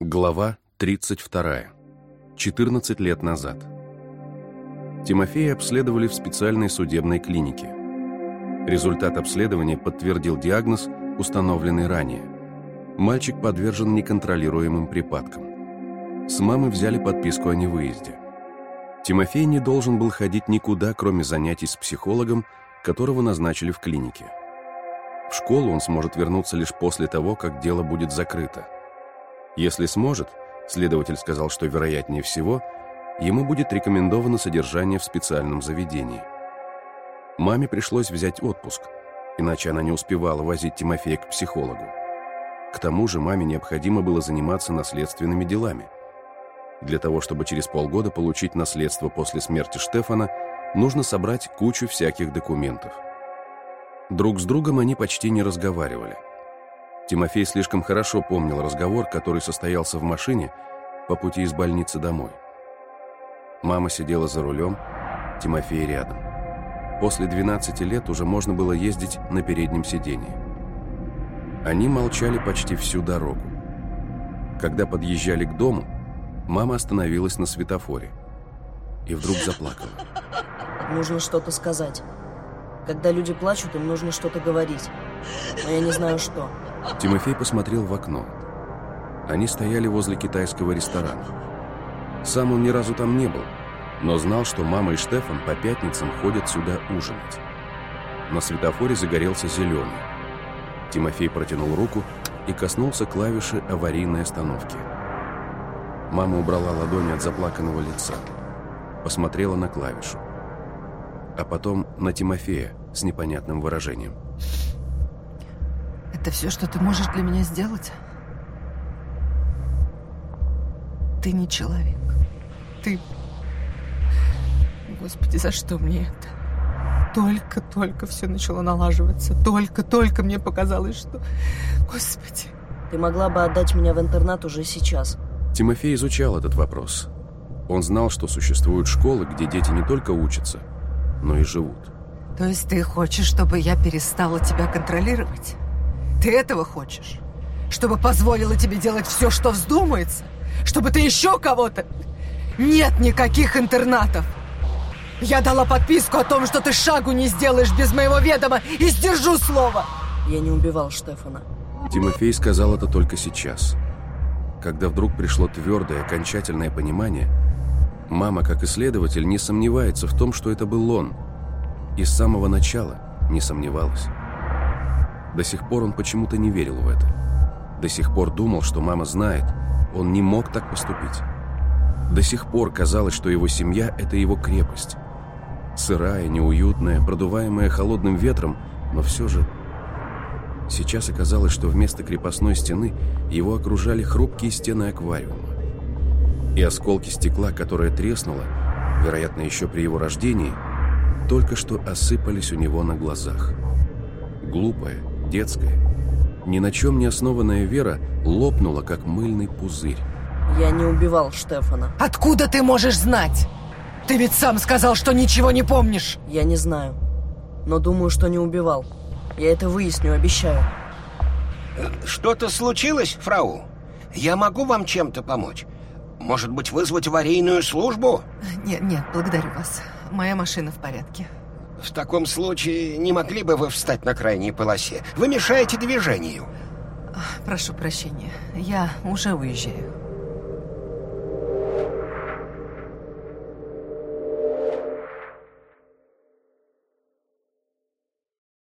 Глава 32. 14 лет назад. Тимофея обследовали в специальной судебной клинике. Результат обследования подтвердил диагноз, установленный ранее. Мальчик подвержен неконтролируемым припадкам. С мамы взяли подписку о невыезде. Тимофей не должен был ходить никуда, кроме занятий с психологом, которого назначили в клинике. В школу он сможет вернуться лишь после того, как дело будет закрыто. Если сможет, следователь сказал, что вероятнее всего, ему будет рекомендовано содержание в специальном заведении. Маме пришлось взять отпуск, иначе она не успевала возить Тимофея к психологу. К тому же маме необходимо было заниматься наследственными делами. Для того, чтобы через полгода получить наследство после смерти Штефана, нужно собрать кучу всяких документов. Друг с другом они почти не разговаривали – Тимофей слишком хорошо помнил разговор, который состоялся в машине по пути из больницы домой. Мама сидела за рулем, Тимофей рядом. После 12 лет уже можно было ездить на переднем сидении. Они молчали почти всю дорогу. Когда подъезжали к дому, мама остановилась на светофоре и вдруг заплакала. Нужно что-то сказать. Когда люди плачут, им нужно что-то говорить. Но я не знаю, что. Тимофей посмотрел в окно. Они стояли возле китайского ресторана. Сам он ни разу там не был, но знал, что мама и Штефан по пятницам ходят сюда ужинать. На светофоре загорелся зеленый. Тимофей протянул руку и коснулся клавиши аварийной остановки. Мама убрала ладони от заплаканного лица. Посмотрела на клавишу. А потом на Тимофея с непонятным выражением. Это все, что ты можешь для меня сделать? Ты не человек. Ты... Господи, за что мне это? Только-только все начало налаживаться. Только-только мне показалось, что... Господи. Ты могла бы отдать меня в интернат уже сейчас. Тимофей изучал этот вопрос. Он знал, что существуют школы, где дети не только учатся, но и живут. То есть ты хочешь, чтобы я перестала тебя контролировать? Ты этого хочешь? Чтобы позволила тебе делать все, что вздумается? Чтобы ты еще кого-то... Нет никаких интернатов! Я дала подписку о том, что ты шагу не сделаешь без моего ведома и сдержу слово! Я не убивал Штефана. Тимофей сказал это только сейчас. Когда вдруг пришло твердое, окончательное понимание, мама, как исследователь, не сомневается в том, что это был он. И с самого начала не сомневалась. До сих пор он почему-то не верил в это. До сих пор думал, что мама знает, он не мог так поступить. До сих пор казалось, что его семья – это его крепость. Сырая, неуютная, продуваемая холодным ветром, но все же... Сейчас оказалось, что вместо крепостной стены его окружали хрупкие стены аквариума. И осколки стекла, которое треснуло, вероятно, еще при его рождении, только что осыпались у него на глазах. Глупая, детская, ни на чем не основанная вера лопнула, как мыльный пузырь. Я не убивал Штефана. Откуда ты можешь знать? Ты ведь сам сказал, что ничего не помнишь. Я не знаю, но думаю, что не убивал. Я это выясню, обещаю. Что-то случилось, фрау? Я могу вам чем-то помочь? Может быть, вызвать аварийную службу? Нет, нет, благодарю вас. Моя машина в порядке. В таком случае не могли бы вы встать на крайней полосе? Вы мешаете движению. Прошу прощения, я уже уезжаю.